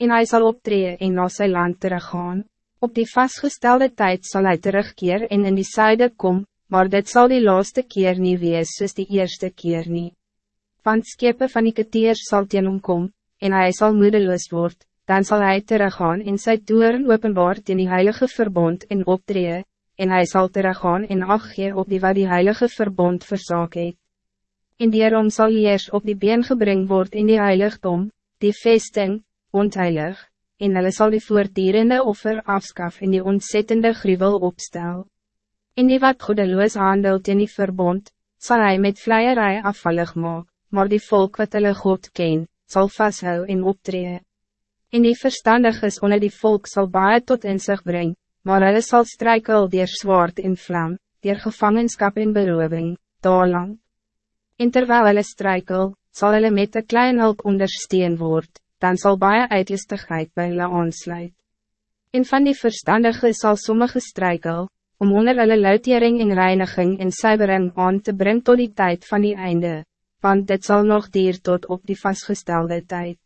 En hij zal optreden en na sy land teruggaan. Op die vastgestelde tijd zal hij terugkeer en in die zuide kom, maar dit zal die laatste keer niet wees soos die eerste keer niet. Want skepe van die keteers sal teen hom kom, en hij zal moedeloos worden, dan zal hij teruggaan in sy toeren openbaar teen die heilige verbond en optreden, en hij zal teruggaan en achtgee op die wat die heilige verbond verzaak het. En daarom zal eers op die been gebring word in die heiligdom, die vesting, ontheilig, en hulle sal die voortdurende offer afskaf en die ontzettende gruwel opstel. En die wat goedeloos handelt in die verbond, zal hij met vleierij afvallig maak, maar die volk wat hulle God ken, zal vasthou en optreden. En die verstandig is onder die volk zal baie tot in zich brengen, maar hulle sal strijkel dier zwaard en vlam, dier gevangenschap en beroving, lang. En terwijl hulle strijkel, zal hulle met een klein hulp ondersteun word, dan zal baie uitlistigheid by hulle aansluit. En van die verstandige zal sommige strijkel, om onder hulle luitering en reiniging en suibering aan te brengen tot die tijd van die einde, want dit zal nog dier tot op die vastgestelde tijd.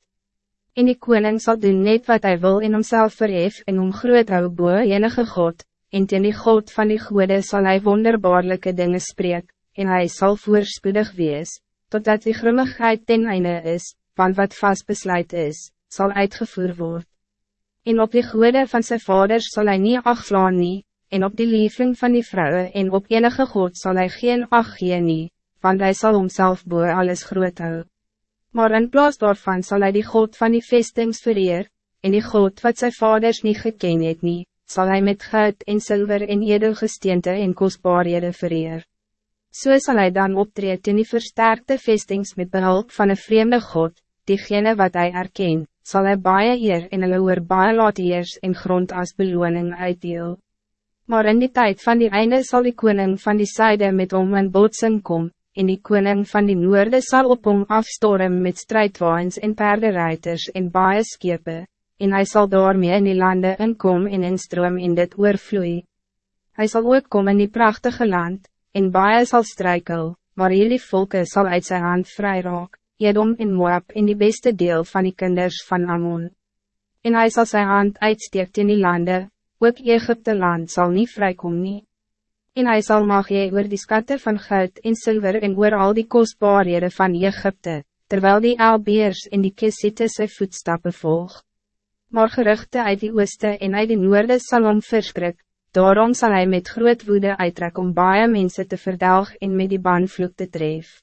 En die koning zal doen net wat hij wil in homself verhef en om groot hou boe enige God, en teen die God van die goede zal hij wonderbaarlijke dingen spreek, en hij zal voorspoedig wees, totdat die grimmigheid ten einde is, want wat vast besluit is, zal uitgevoerd worden. En op die goede van zijn vaders zal hij niet afvlaan nie, en op die liefing van die vrouwen en op enige God zal hij geen ach gee nie, want hij zal homself boe alles groot hou. Maar in plaats daarvan zal hij die God van die vestings vereer, en die God wat zijn vaders niet geken het nie, zal hij met goud en zilver en edelgesteente en kostbaarhede vereer. Zo so zal hij dan optreden in die versterkte vestings met behulp van een vreemde God, diegene wat hij erken, zal hij baie eer en hulle oor baie laat eers en grond als beloning uitdeel. Maar in die tijd van die einde zal die koning van die zijde met om een botsing kom, en die koning van die noorde zal op hom afstorm met strijdwaans en paardenrijders en baie skepe, en hij zal daarmee in die landen inkom en instroom in dit oorvloei. Hij zal ook komen in die prachtige land, en baie zal strijkel, maar jullie volken zal uit zijn hand vrij raak. Edom en Moab in die beste deel van die kinders van Ammon. En hij zal zijn hand uitsteekt in die landen, ook Egypte land zal niet vrijkomen. Nie. En hij zal mag jy oor die skatte van goud en zilver en oor al die kostbaarhede van Egypte, terwijl die Albeers en die Kessiete sy voetstappen volg. Maar geruchte uit die ooste en uit die noorde sal hom verskrik, daarom zal hij met groot woede uittrek om baie mense te verdelg en met die banvloek te tref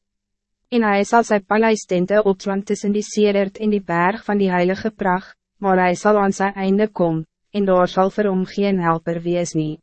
en hij zal zijn paleistente opslaan tussen die sedert in die berg van die heilige pracht, maar hij zal aan zijn einde komen, en daar zal vir hom geen helper wees nie.